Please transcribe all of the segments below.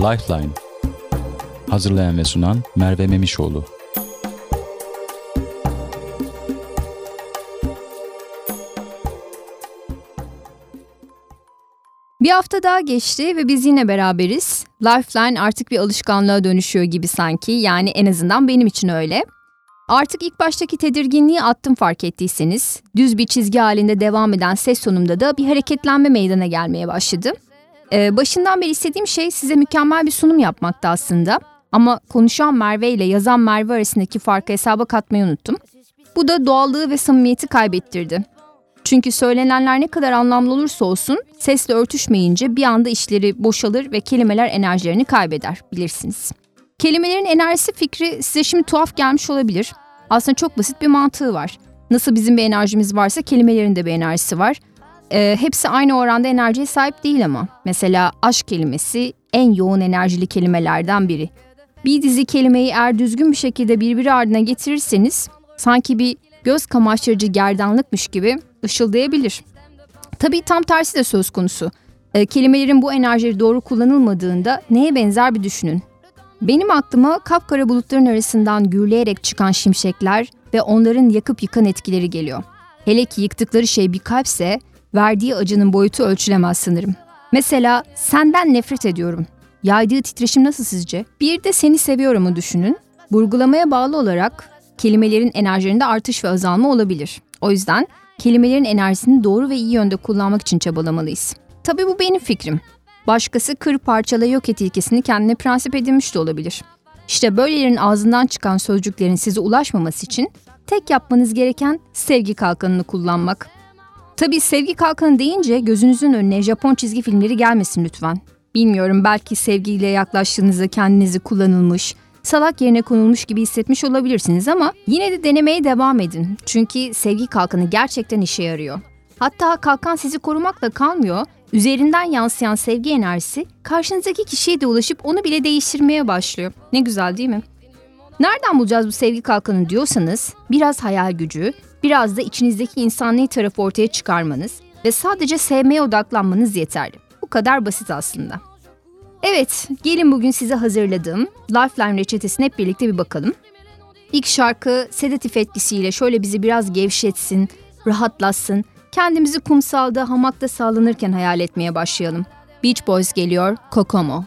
Lifeline Hazırlayan ve sunan Merve Memişoğlu Bir hafta daha geçti ve biz yine beraberiz. Lifeline artık bir alışkanlığa dönüşüyor gibi sanki. Yani en azından benim için öyle. Artık ilk baştaki tedirginliği attım fark ettiyseniz. Düz bir çizgi halinde devam eden ses tonumda da bir hareketlenme meydana gelmeye başladı. Ee, başından beri istediğim şey size mükemmel bir sunum yapmaktı aslında. Ama konuşan Merve ile yazan Merve arasındaki farkı hesaba katmayı unuttum. Bu da doğallığı ve samimiyeti kaybettirdi. Çünkü söylenenler ne kadar anlamlı olursa olsun sesle örtüşmeyince bir anda işleri boşalır ve kelimeler enerjilerini kaybeder bilirsiniz. Kelimelerin enerjisi fikri size şimdi tuhaf gelmiş olabilir. Aslında çok basit bir mantığı var. Nasıl bizim bir enerjimiz varsa kelimelerin de bir enerjisi var. Ee, hepsi aynı oranda enerjiye sahip değil ama. Mesela aşk kelimesi en yoğun enerjili kelimelerden biri. Bir dizi kelimeyi eğer düzgün bir şekilde birbiri ardına getirirseniz sanki bir göz kamaştırıcı gerdanlıkmış gibi ışıldayabilir. Tabii tam tersi de söz konusu. E, kelimelerin bu enerjileri doğru kullanılmadığında neye benzer bir düşünün. Benim aklıma kapkara bulutların arasından gürleyerek çıkan şimşekler ve onların yakıp yıkan etkileri geliyor. Hele ki yıktıkları şey bir kalpse verdiği acının boyutu ölçülemez sanırım. Mesela senden nefret ediyorum. Yaydığı titreşim nasıl sizce? Bir de seni seviyorumu düşünün. Vurgulamaya bağlı olarak kelimelerin enerjilerinde artış ve azalma olabilir. O yüzden kelimelerin enerjisini doğru ve iyi yönde kullanmak için çabalamalıyız. Tabii bu benim fikrim. Başkası kır parçala yok et ilkesini kendine prensip edinmiş de olabilir. İşte böylelerin ağzından çıkan sözcüklerin size ulaşmaması için tek yapmanız gereken sevgi kalkanını kullanmak. Tabii sevgi kalkanı deyince gözünüzün önüne Japon çizgi filmleri gelmesin lütfen. Bilmiyorum belki sevgiyle yaklaştığınızda kendinizi kullanılmış, salak yerine konulmuş gibi hissetmiş olabilirsiniz ama yine de denemeye devam edin. Çünkü sevgi kalkanı gerçekten işe yarıyor. Hatta kalkan sizi korumakla kalmıyor, üzerinden yansıyan sevgi enerjisi karşınızdaki kişiye de ulaşıp onu bile değiştirmeye başlıyor. Ne güzel değil mi? Nereden bulacağız bu sevgi kalkanı diyorsanız biraz hayal gücü, biraz da içinizdeki insani tarafı ortaya çıkarmanız ve sadece sevmeye odaklanmanız yeterli. Bu kadar basit aslında. Evet, gelin bugün size hazırladığım Lifeline reçetesine hep birlikte bir bakalım. İlk şarkı sedatif etkisiyle şöyle bizi biraz gevşetsin, rahatlatsın, kendimizi kumsalda, hamakta sallanırken hayal etmeye başlayalım. Beach Boys geliyor, Kokomo.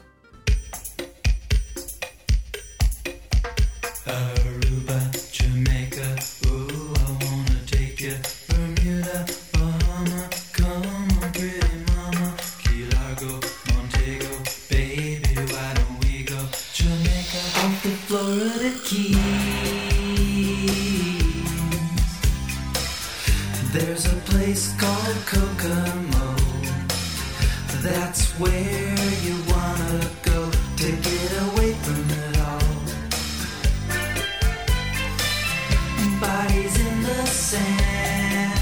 Kokomo. That's where you wanna go to get away from it all. Bodies in the sand,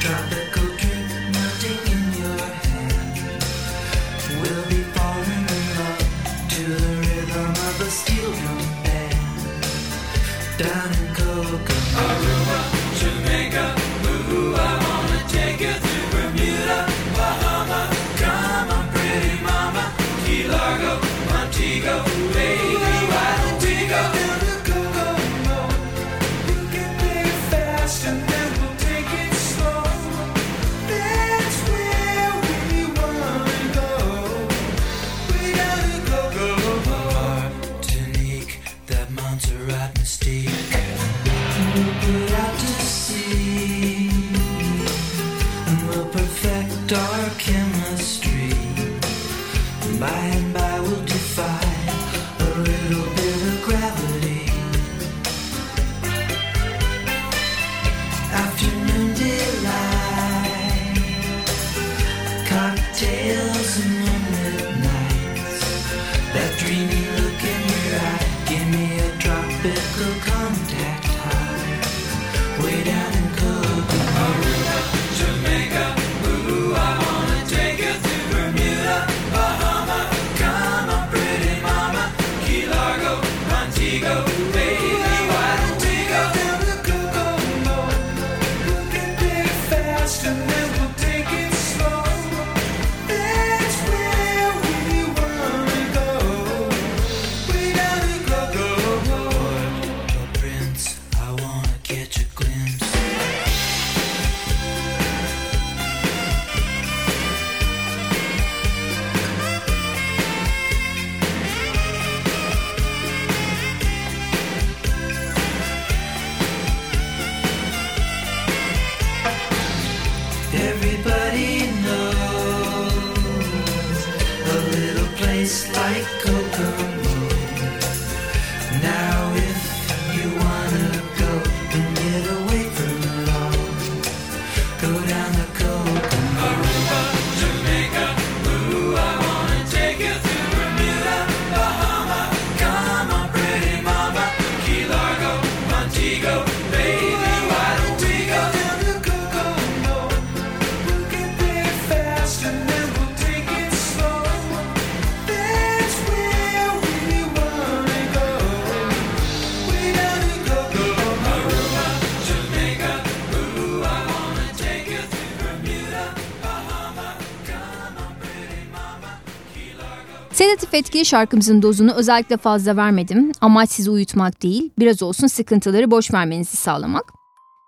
tropical drink melting in your hand. We'll be falling in love to the rhythm of a steel drum band down in Kokomo. Everybody knows a little place like Sedatif etkili şarkımızın dozunu özellikle fazla vermedim. Amaç sizi uyutmak değil, biraz olsun sıkıntıları boş vermenizi sağlamak.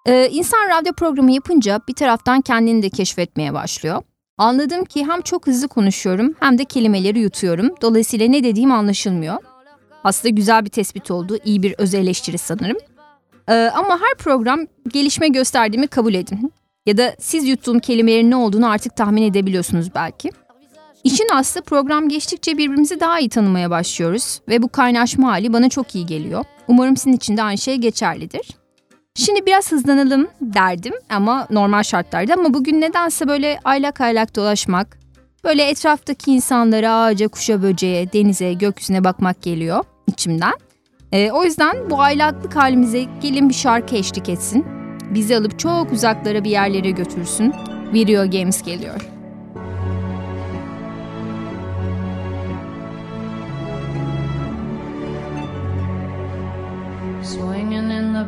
Ee, insan radyo programı yapınca bir taraftan kendini de keşfetmeye başlıyor. Anladım ki hem çok hızlı konuşuyorum hem de kelimeleri yutuyorum. Dolayısıyla ne dediğim anlaşılmıyor. Aslında güzel bir tespit oldu, iyi bir öz eleştiri sanırım. Ee, ama her program gelişme gösterdiğimi kabul edin. Ya da siz yuttuğum kelimelerin ne olduğunu artık tahmin edebiliyorsunuz belki. İşin aslı program geçtikçe birbirimizi daha iyi tanımaya başlıyoruz ve bu kaynaşma hali bana çok iyi geliyor. Umarım sizin için de aynı şey geçerlidir. Şimdi biraz hızlanalım derdim ama normal şartlarda ama bugün nedense böyle aylak aylak dolaşmak, böyle etraftaki insanlara, ağaca, kuşa, böceğe, denize, gökyüzüne bakmak geliyor içimden. Ee, o yüzden bu aylaklık halimize gelin bir şarkı eşlik etsin. Bizi alıp çok uzaklara bir yerlere götürsün. Video Games geliyor.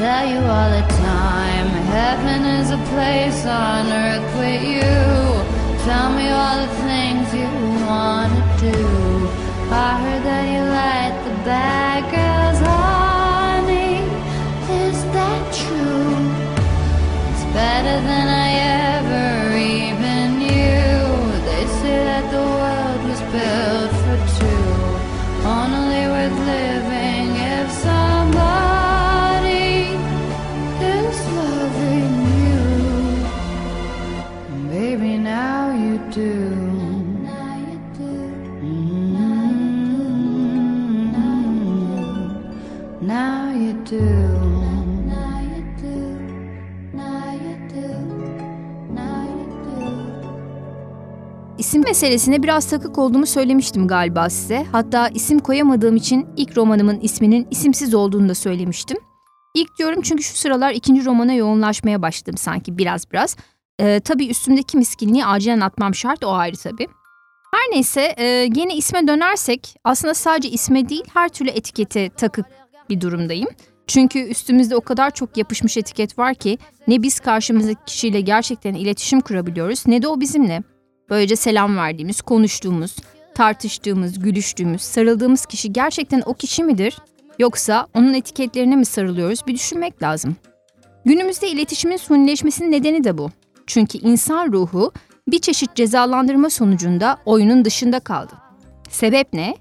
tell you all the time. Heaven is a place on earth with you. Tell me all the things you wanna do. I heard that you like the bad girls, honey. Is that true? It's better than I ever meselesine biraz takık olduğumu söylemiştim galiba size. Hatta isim koyamadığım için ilk romanımın isminin isimsiz olduğunu da söylemiştim. İlk diyorum çünkü şu sıralar ikinci romana yoğunlaşmaya başladım sanki biraz biraz. Ee, tabii üstümdeki miskinliği acilen atmam şart o ayrı tabii. Her neyse e, gene isme dönersek aslında sadece isme değil her türlü etikete takık bir durumdayım. Çünkü üstümüzde o kadar çok yapışmış etiket var ki ne biz karşımızdaki kişiyle gerçekten iletişim kurabiliyoruz ne de o bizimle. Böylece selam verdiğimiz, konuştuğumuz, tartıştığımız, gülüştüğümüz, sarıldığımız kişi gerçekten o kişi midir? Yoksa onun etiketlerine mi sarılıyoruz bir düşünmek lazım. Günümüzde iletişimin sunileşmesinin nedeni de bu. Çünkü insan ruhu bir çeşit cezalandırma sonucunda oyunun dışında kaldı. Sebep ne?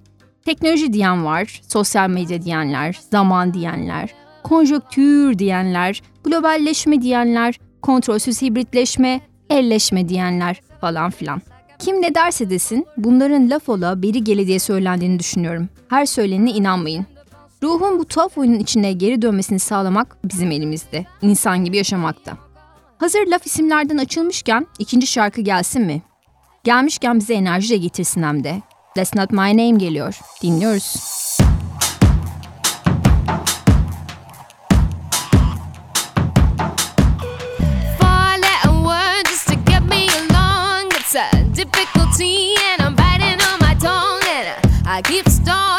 Teknoloji diyen var, sosyal medya diyenler, zaman diyenler, konjöktür diyenler, globalleşme diyenler, kontrolsüz hibritleşme, elleşme diyenler falan filan. Kim ne derse desin bunların laf ola beri gele diye söylendiğini düşünüyorum. Her söylenene inanmayın. Ruhun bu tuhaf oyunun içine geri dönmesini sağlamak bizim elimizde. İnsan gibi yaşamakta. Hazır laf isimlerden açılmışken ikinci şarkı gelsin mi? Gelmişken bize enerji de getirsin hem de. That's Not My Name geliyor. Dinliyoruz. I, keep stalling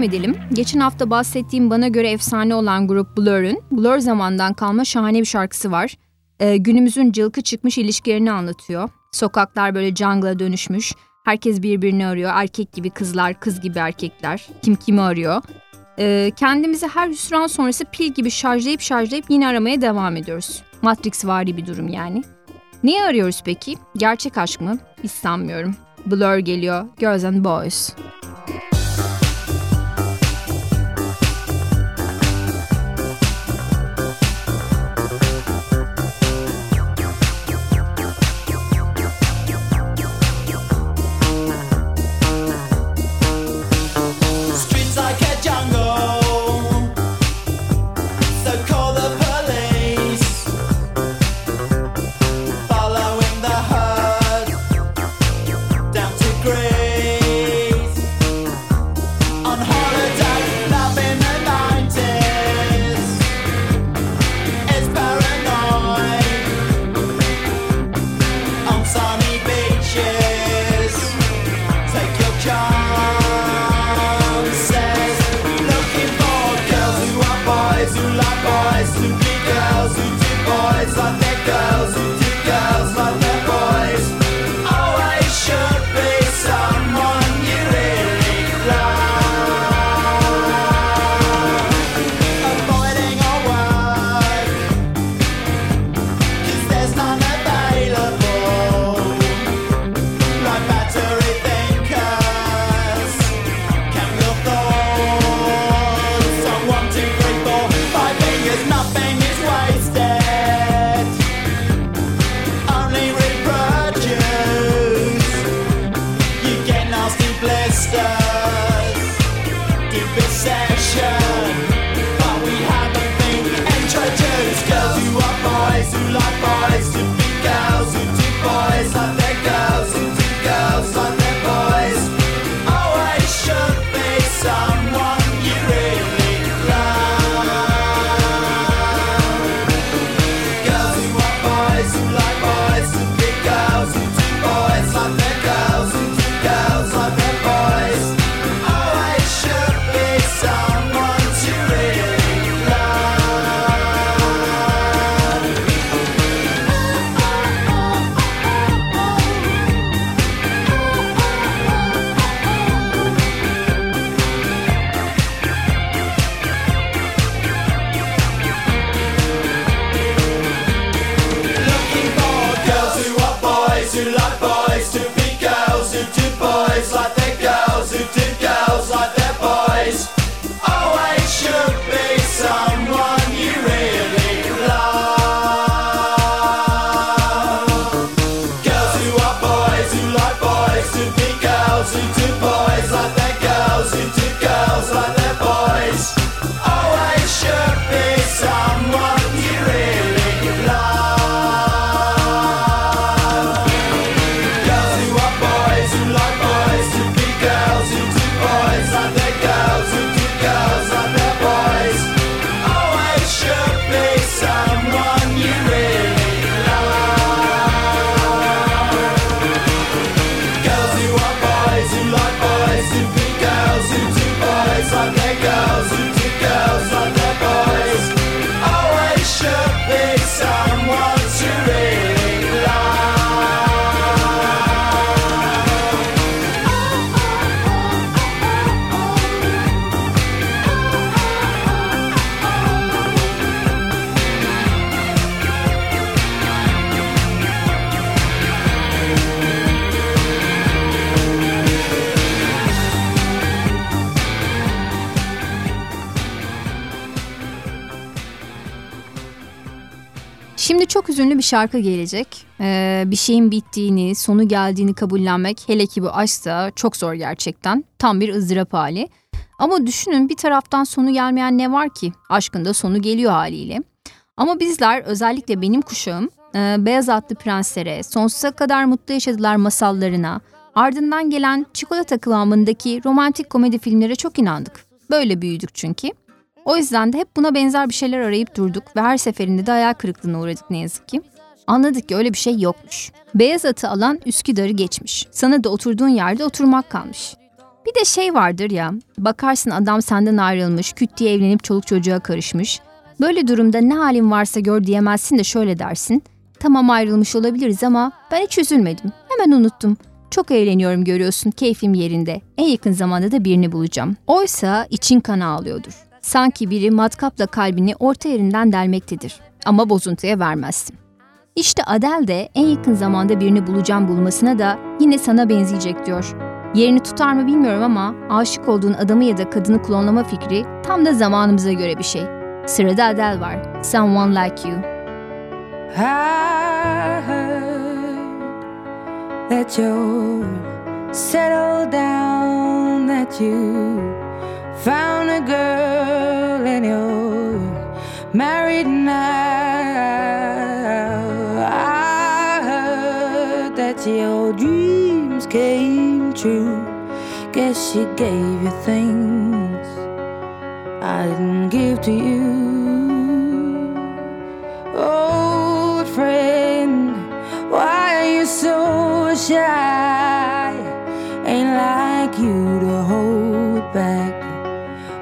devam edelim. Geçen hafta bahsettiğim bana göre efsane olan grup Blur'ın Blur zamandan kalma şahane bir şarkısı var. Ee, günümüzün cılkı çıkmış ilişkilerini anlatıyor. Sokaklar böyle jungle'a dönüşmüş. Herkes birbirini arıyor. Erkek gibi kızlar, kız gibi erkekler. Kim kimi arıyor. Ee, kendimizi her hüsran sonrası pil gibi şarjlayıp şarjlayıp yine aramaya devam ediyoruz. Matrix vari bir durum yani. Neyi arıyoruz peki? Gerçek aşk mı? Hiç sanmıyorum. Blur geliyor. Girls and Boys. Müzik bir şarkı gelecek. Ee, bir şeyin bittiğini, sonu geldiğini kabullenmek hele ki bu aşksa çok zor gerçekten. Tam bir ızdırap hali. Ama düşünün bir taraftan sonu gelmeyen ne var ki? Aşkın da sonu geliyor haliyle. Ama bizler özellikle benim kuşağım e, Beyaz Atlı Prenslere, Sonsuza Kadar Mutlu Yaşadılar masallarına, ardından gelen çikolata kıvamındaki romantik komedi filmlere çok inandık. Böyle büyüdük çünkü. O yüzden de hep buna benzer bir şeyler arayıp durduk ve her seferinde de hayal kırıklığına uğradık ne yazık ki. Anladık ki öyle bir şey yokmuş. Beyaz atı alan Üsküdar'ı geçmiş. Sana da oturduğun yerde oturmak kalmış. Bir de şey vardır ya, bakarsın adam senden ayrılmış, küt diye evlenip çoluk çocuğa karışmış. Böyle durumda ne halin varsa gör diyemezsin de şöyle dersin. Tamam ayrılmış olabiliriz ama ben hiç üzülmedim. Hemen unuttum. Çok eğleniyorum görüyorsun, keyfim yerinde. En yakın zamanda da birini bulacağım. Oysa için kan ağlıyordur. Sanki biri matkapla kalbini orta yerinden delmektedir. Ama bozuntuya vermezsin. İşte Adele de en yakın zamanda birini bulacağım bulmasına da yine sana benzeyecek diyor. Yerini tutar mı bilmiyorum ama aşık olduğun adamı ya da kadını klonlama fikri tam da zamanımıza göre bir şey. Sırada Adele var. Someone Like You. That you're settled down, that you found a girl and you're married now. I heard that your dreams came true. Guess she gave you things I didn't give to you. Old friend, why are you so shy? Ain't like you to hold back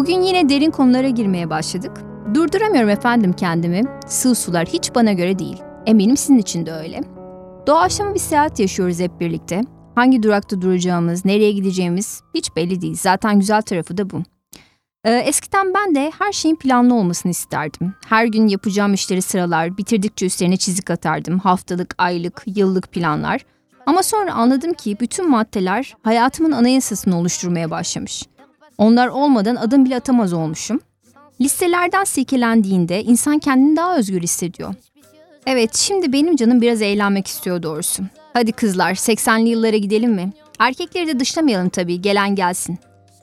Bugün yine derin konulara girmeye başladık. Durduramıyorum efendim kendimi. Sığ sular hiç bana göre değil. Eminim sizin için de öyle. Doğaçlama bir seyahat yaşıyoruz hep birlikte. Hangi durakta duracağımız, nereye gideceğimiz hiç belli değil. Zaten güzel tarafı da bu. Ee, eskiden ben de her şeyin planlı olmasını isterdim. Her gün yapacağım işleri sıralar, bitirdikçe üstlerine çizik atardım. Haftalık, aylık, yıllık planlar. Ama sonra anladım ki bütün maddeler hayatımın anayasasını oluşturmaya başlamış. Onlar olmadan adım bile atamaz olmuşum. Listelerden silkelendiğinde insan kendini daha özgür hissediyor. Evet, şimdi benim canım biraz eğlenmek istiyor doğrusu. Hadi kızlar, 80'li yıllara gidelim mi? Erkekleri de dışlamayalım tabii, gelen gelsin.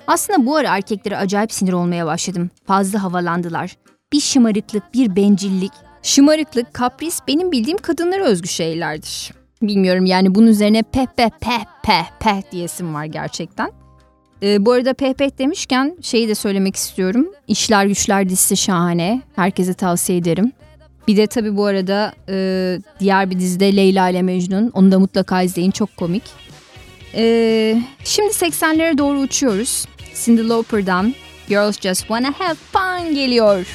Aslında bu ara erkeklere acayip sinir olmaya başladım. Fazla havalandılar. Bir şımarıklık, bir bencillik. Şımarıklık, kapris benim bildiğim kadınlara özgü şeylerdir. Bilmiyorum yani bunun üzerine peh peh peh peh peh diyesim var gerçekten. Ee, bu arada peh peh demişken şeyi de söylemek istiyorum. İşler Güçler dizisi şahane. Herkese tavsiye ederim. Bir de tabii bu arada e, diğer bir dizide Leyla ile Mecnun. Onu da mutlaka izleyin çok komik. Ee, şimdi 80'lere doğru uçuyoruz. Cyndi Lauper'dan Girls Just Wanna Have Fun geliyor.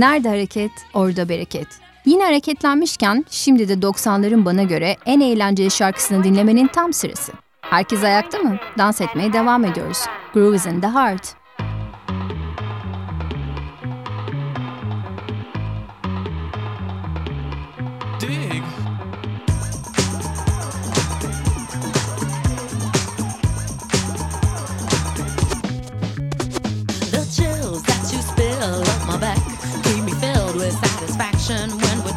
Nerede hareket, orada bereket. Yine hareketlenmişken şimdi de 90'ların bana göre en eğlenceli şarkısını dinlemenin tam sırası. Herkes ayakta mı? Dans etmeye devam ediyoruz. Groove in the heart.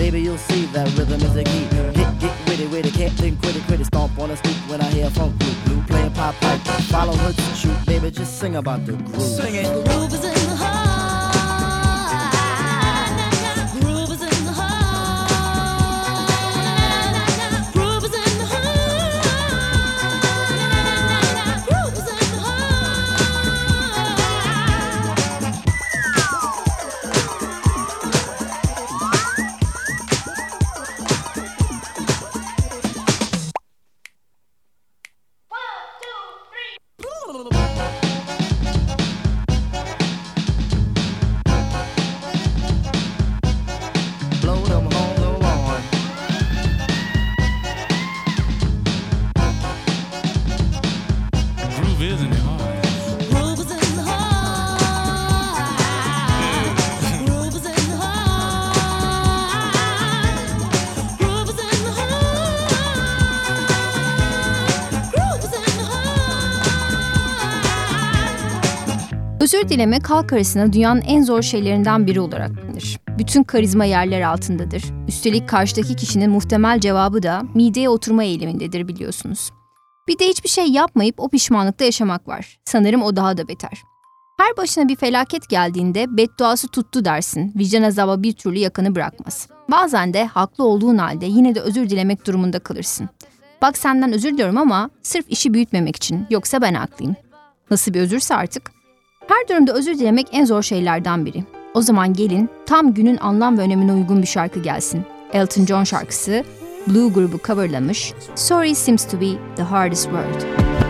Baby, you'll see that rhythm is the key. Get, get witty, witty, can't think, quit it, quit it. Stomp on the stoop when I hear funk blue, blue playing pop pipe. Follow her to shoot, baby, just sing about the groove. Sing it. Groove is in dilemek halk arasında dünyanın en zor şeylerinden biri olarak bilinir. Bütün karizma yerler altındadır. Üstelik karşıdaki kişinin muhtemel cevabı da mideye oturma eğilimindedir biliyorsunuz. Bir de hiçbir şey yapmayıp o pişmanlıkta yaşamak var. Sanırım o daha da beter. Her başına bir felaket geldiğinde bedduası tuttu dersin. Vicdan azabı bir türlü yakanı bırakmaz. Bazen de haklı olduğun halde yine de özür dilemek durumunda kalırsın. Bak senden özür diliyorum ama sırf işi büyütmemek için. Yoksa ben haklıyım. Nasıl bir özürse artık. Her durumda özür dilemek en zor şeylerden biri. O zaman gelin tam günün anlam ve önemine uygun bir şarkı gelsin. Elton John şarkısı Blue grubu coverlamış Sorry seems to be the hardest word.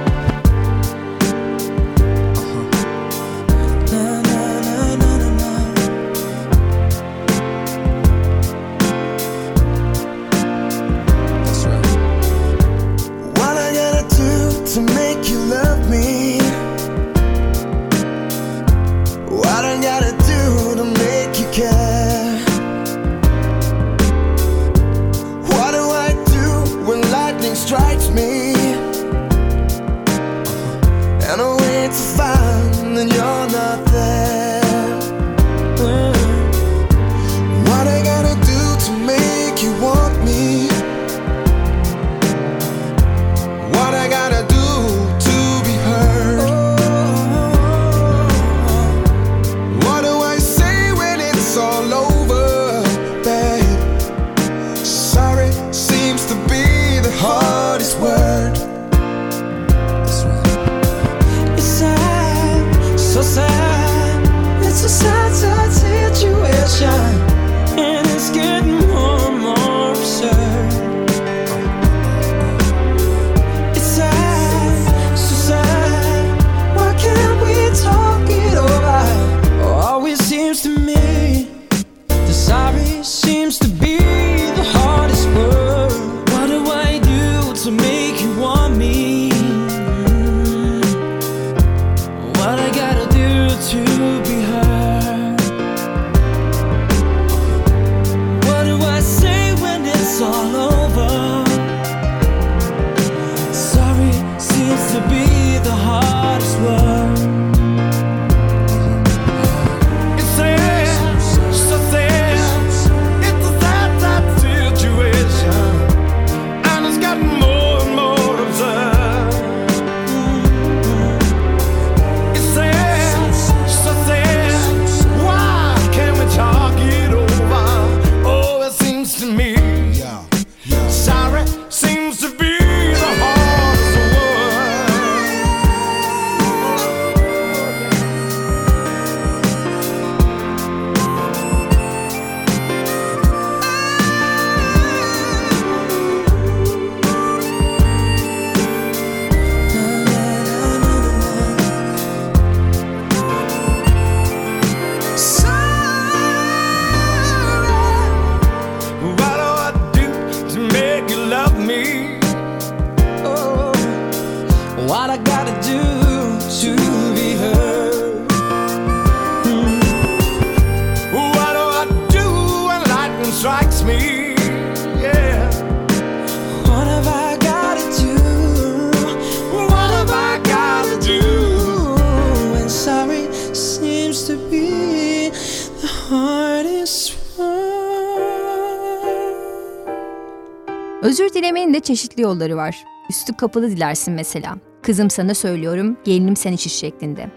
çeşitli yolları var. Üstü kapalı dilersin mesela. Kızım sana söylüyorum, gelinim sen için şeklinde.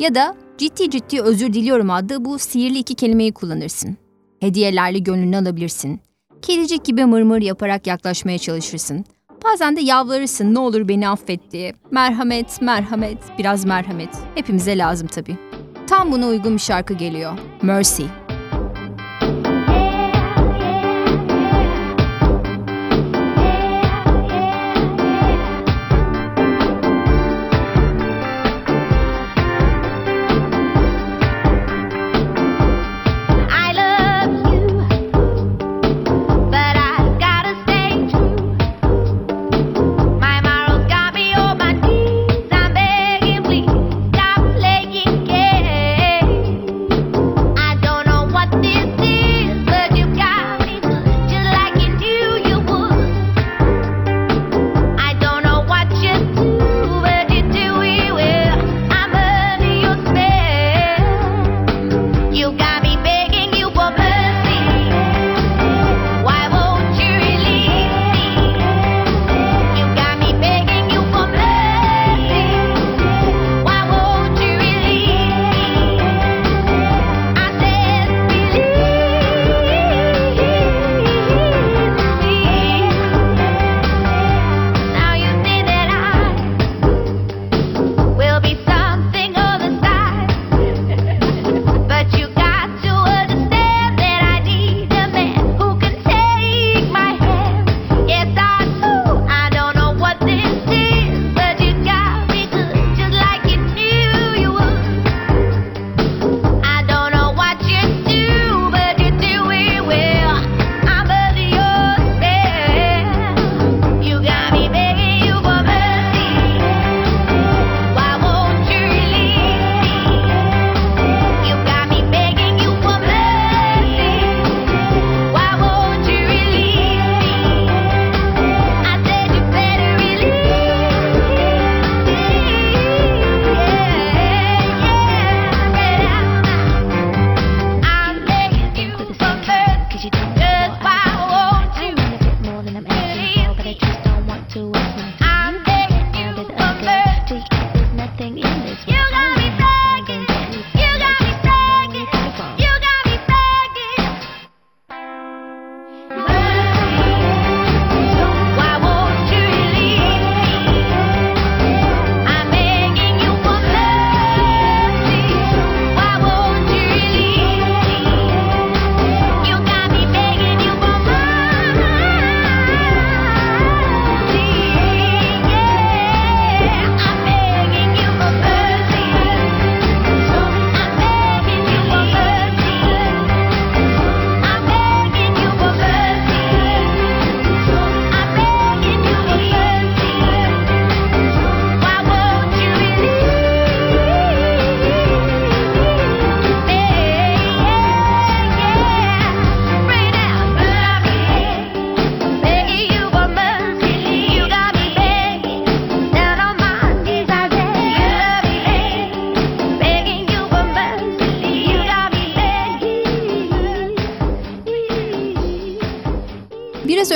Ya da ciddi ciddi özür diliyorum adlı bu sihirli iki kelimeyi kullanırsın. Hediyelerle gönlünü alabilirsin. Kedicik gibi mırmır yaparak yaklaşmaya çalışırsın. Bazen de yavlarırsın ne olur beni affet diye. Merhamet, merhamet, biraz merhamet. Hepimize lazım tabii. Tam buna uygun bir şarkı geliyor. Mercy.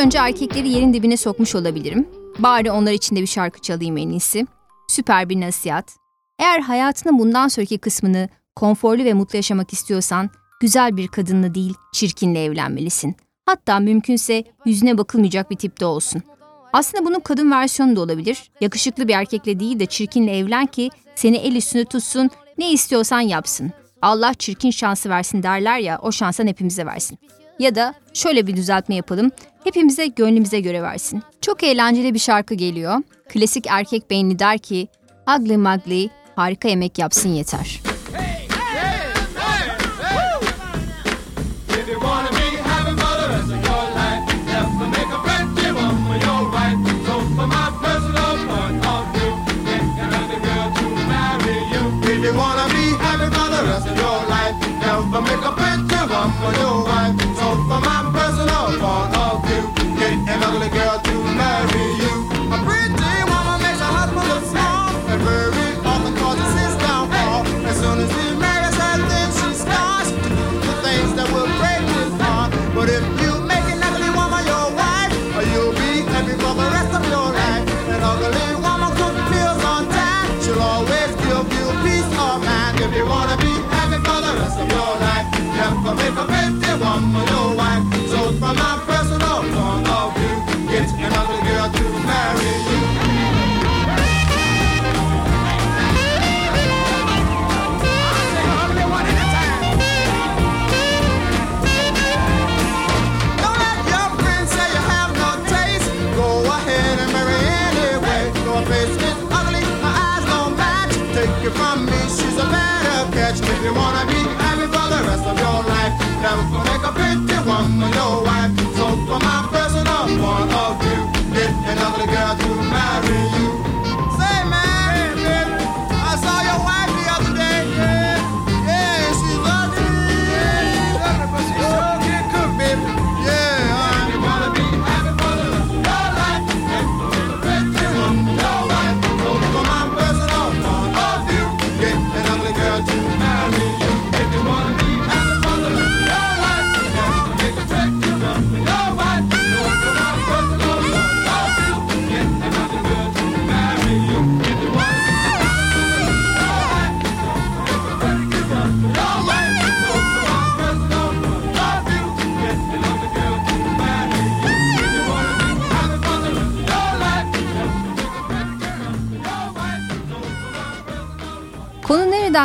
önce erkekleri yerin dibine sokmuş olabilirim. Bari onlar için de bir şarkı çalayım en iyisi. Süper bir nasihat. Eğer hayatının bundan sonraki kısmını konforlu ve mutlu yaşamak istiyorsan güzel bir kadınla değil çirkinle evlenmelisin. Hatta mümkünse yüzüne bakılmayacak bir tipte olsun. Aslında bunun kadın versiyonu da olabilir. Yakışıklı bir erkekle değil de çirkinle evlen ki seni el üstüne tutsun, ne istiyorsan yapsın. Allah çirkin şansı versin derler ya, o şansan hepimize versin. Ya da şöyle bir düzeltme yapalım hepimize gönlümüze göre versin. Çok eğlenceli bir şarkı geliyor. Klasik erkek beyni der ki, Ugly Mugly harika yemek yapsın yeter.''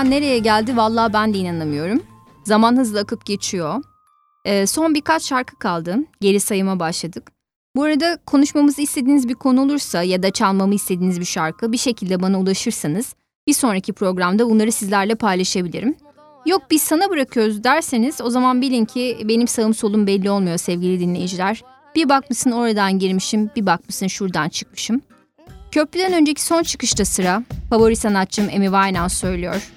Nereye geldi vallahi ben de inanamıyorum. Zaman hızla akıp geçiyor. Ee, son birkaç şarkı kaldı. Geri sayıma başladık. Bu arada konuşmamızı istediğiniz bir konu olursa ya da çalmamı istediğiniz bir şarkı bir şekilde bana ulaşırsanız bir sonraki programda bunları sizlerle paylaşabilirim. Yok biz sana bırakıyoruz derseniz o zaman bilin ki benim sağım solum belli olmuyor sevgili dinleyiciler. Bir bakmışsın oradan girmişim, bir bakmışsın şuradan çıkmışım. Köprüden önceki son çıkışta sıra favori sanatçım Amy Winehouse söylüyor.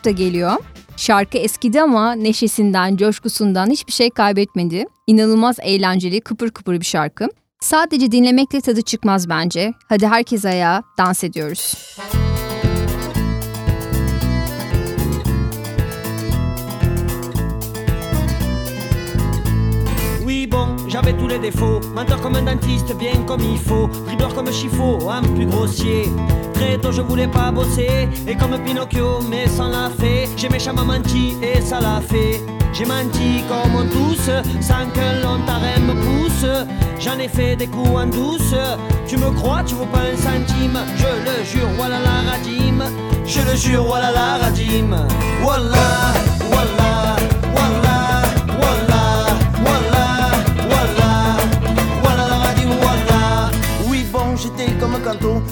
Zepta geliyor. Şarkı eskidi ama neşesinden, coşkusundan hiçbir şey kaybetmedi. İnanılmaz eğlenceli, kıpır kıpır bir şarkı. Sadece dinlemekle tadı çıkmaz bence. Hadi herkes ayağa dans ediyoruz. Oui défauts. Menteur comme un dentiste, bien comme il faut. Dribbleur comme Chifo, un plus grossier. Très tôt je voulais pas bosser. Et comme Pinocchio, mais sans la fée J'ai méchamment menti et ça l'a fait. J'ai menti comme on tous Sans que l'on me pousse. J'en ai fait des coups en douce. Tu me crois, tu vaux pas un centime. Je le jure, voilà la radime. Je le jure, voilà la radime. Voilà,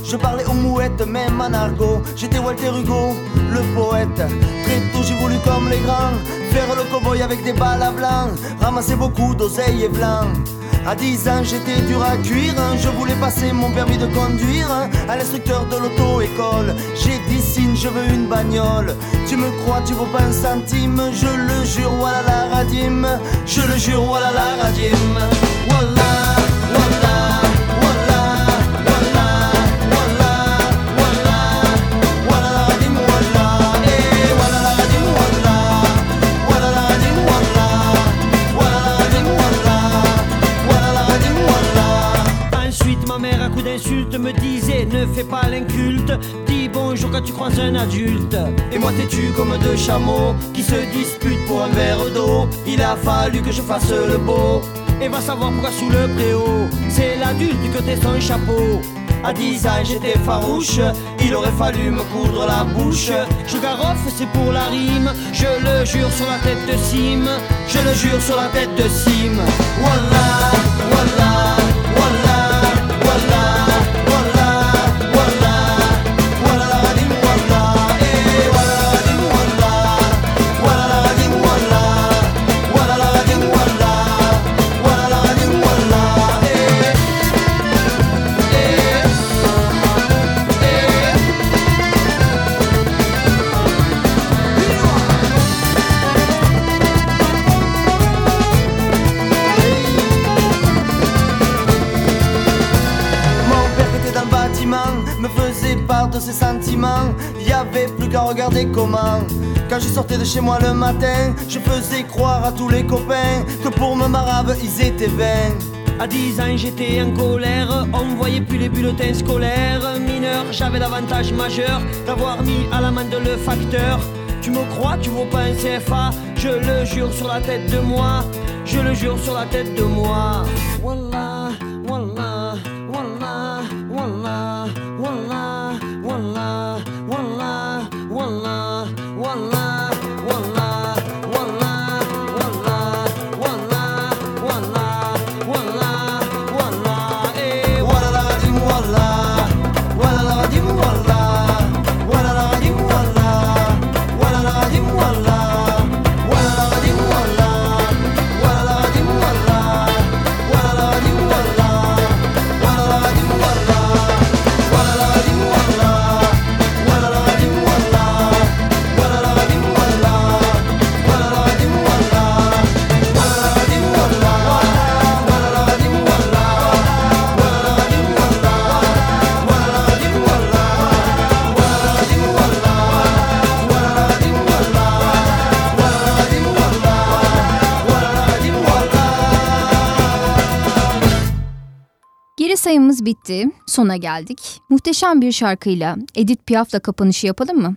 Je parlais aux mouettes même en argot. J'étais Walter Hugo, le poète. Très tôt j'ai voulu comme les grands Faire le cowboy avec des balles à blanc. Ramasser beaucoup d'oseilles et blanc. À 10 ans j'étais dur à cuire Je voulais passer mon permis de conduire À l'instructeur de l'auto-école. J'ai dit signe je veux une bagnole. Tu me crois tu vaux pas un centime. Je le jure voilà la Je le jure voilà la radime voilà, me disait Ne fais pas l'inculte, dis bonjour quand tu croises un adulte. Et moi têtu comme deux chameaux Qui se disputent pour un verre d'eau? Il a fallu que je fasse le beau Et va savoir pourquoi sous le préau, c'est l'adulte qui ôtait son chapeau. À 10 ans j'étais farouche Il aurait fallu me coudre la bouche Je garoffe, c'est pour la rime, je le jure sur la tête de Sim. Je le jure sur la tête de Sim sortais de chez moi le matin, je faisais croire à tous les copains que pour me marave ils étaient vains. À 10 ans, j'étais en colère, on voyait plus les bulletins scolaires. Mineur, j'avais l'avantage majeur d'avoir mis à l'amende le facteur. Tu me crois, tu vaux pas un CFA, je le jure sur la tête de moi, je le jure sur la tête de moi. Geri sayımımız bitti. Sona geldik. Muhteşem bir şarkıyla Edith Piaf'la kapanışı yapalım mı?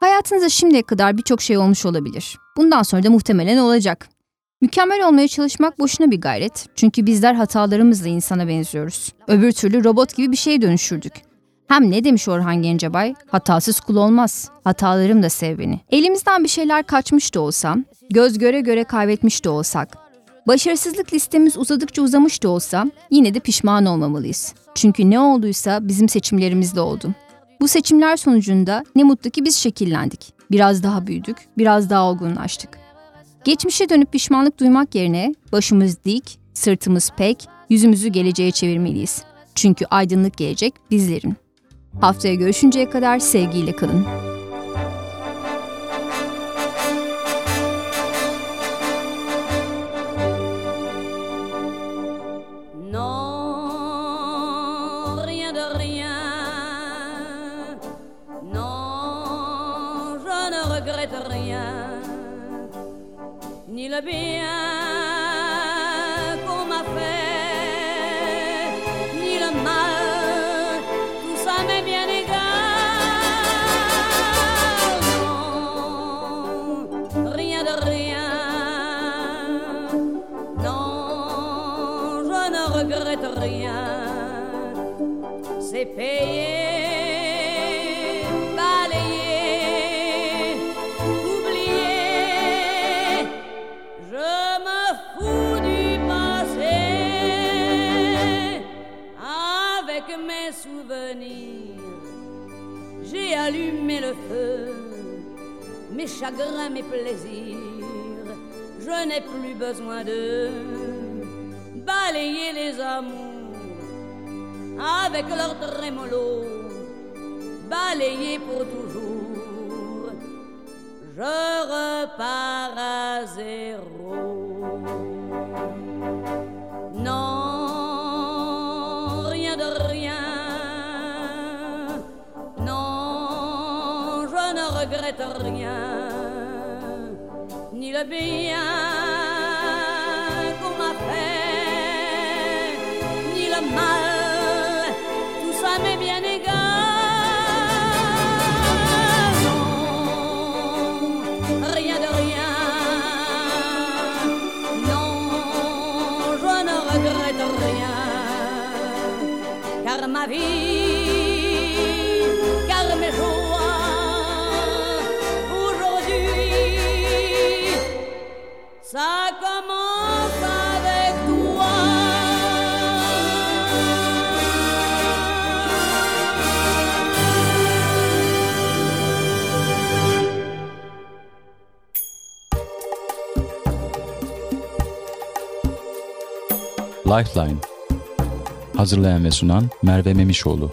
Hayatınızda şimdiye kadar birçok şey olmuş olabilir. Bundan sonra da muhtemelen olacak. Mükemmel olmaya çalışmak boşuna bir gayret. Çünkü bizler hatalarımızla insana benziyoruz. Öbür türlü robot gibi bir şeye dönüşürdük. Hem ne demiş Orhan Gencebay? Hatasız kul olmaz. Hatalarım da sev beni. Elimizden bir şeyler kaçmış da olsa, göz göre göre kaybetmiş de olsak, başarısızlık listemiz uzadıkça uzamış da olsa yine de pişman olmamalıyız. Çünkü ne olduysa bizim seçimlerimizle oldu. Bu seçimler sonucunda ne mutlu ki biz şekillendik. Biraz daha büyüdük, biraz daha olgunlaştık. Geçmişe dönüp pişmanlık duymak yerine başımız dik, sırtımız pek, yüzümüzü geleceğe çevirmeliyiz. Çünkü aydınlık gelecek bizlerin. Haftaya görüşünceye kadar sevgiyle kalın. Bigger Bill. Chagrins, mes plaisirs. Je n'ai plus besoin de balayer les amours avec leur trémolo, balayer pour toujours. Je repars à zéro. Non, rien de rien. Non, je ne regrette rien, bien Lifeline. Hazırlayan ve sunan Merve Memişoğlu